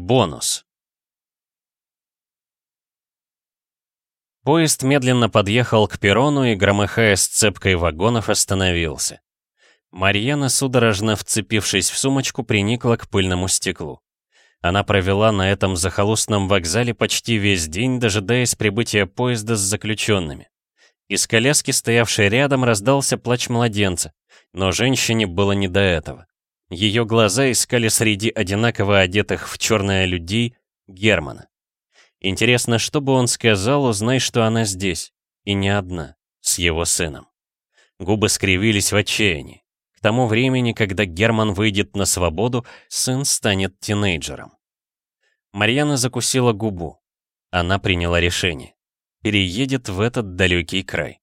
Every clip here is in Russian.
Бонус. Поезд медленно подъехал к перрону и, громыхая сцепкой вагонов, остановился. Марьяна, судорожно вцепившись в сумочку, приникла к пыльному стеклу. Она провела на этом захолустном вокзале почти весь день, дожидаясь прибытия поезда с заключенными. Из коляски, стоявшей рядом, раздался плач младенца, но женщине было не до этого. Ее глаза искали среди одинаково одетых в черное людей Германа. Интересно, что бы он сказал, узнай, что она здесь, и не одна, с его сыном. Губы скривились в отчаянии. К тому времени, когда Герман выйдет на свободу, сын станет тинейджером. Марьяна закусила губу. Она приняла решение. Переедет в этот далекий край.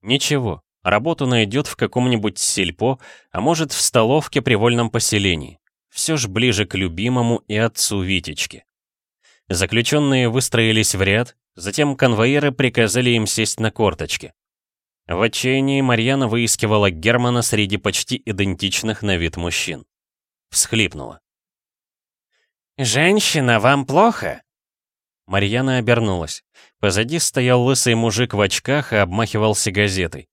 Ничего, Работу найдет в каком-нибудь сельпо, а может в столовке при вольном поселении. Все ж ближе к любимому и отцу Витечке. Заключенные выстроились в ряд, затем конвоиры приказали им сесть на корточки. В отчаянии Марьяна выискивала Германа среди почти идентичных на вид мужчин. Всхлипнула. «Женщина, вам плохо?» Марьяна обернулась. Позади стоял лысый мужик в очках и обмахивался газетой.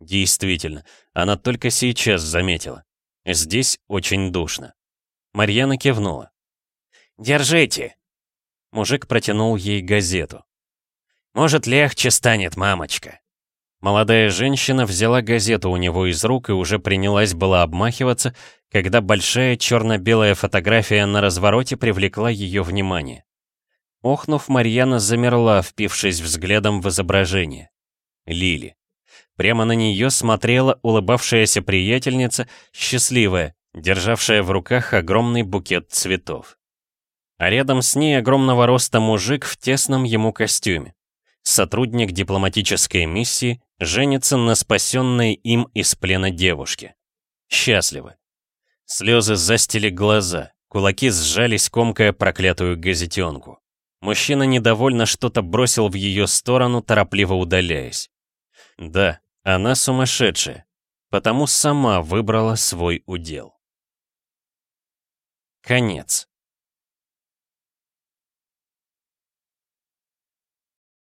Действительно, она только сейчас заметила. Здесь очень душно. Марьяна кивнула. «Держите!» Мужик протянул ей газету. «Может, легче станет, мамочка!» Молодая женщина взяла газету у него из рук и уже принялась была обмахиваться, когда большая черно-белая фотография на развороте привлекла ее внимание. Охнув, Марьяна замерла, впившись взглядом в изображение. Лили. Прямо на нее смотрела улыбавшаяся приятельница, счастливая, державшая в руках огромный букет цветов. А рядом с ней огромного роста мужик в тесном ему костюме. Сотрудник дипломатической миссии женится на спасенной им из плена девушке. Счастливы. Слезы застили глаза, кулаки сжались, комкая проклятую газетенку. Мужчина недовольно что-то бросил в ее сторону, торопливо удаляясь. Да, она сумасшедшая, потому сама выбрала свой удел. Конец.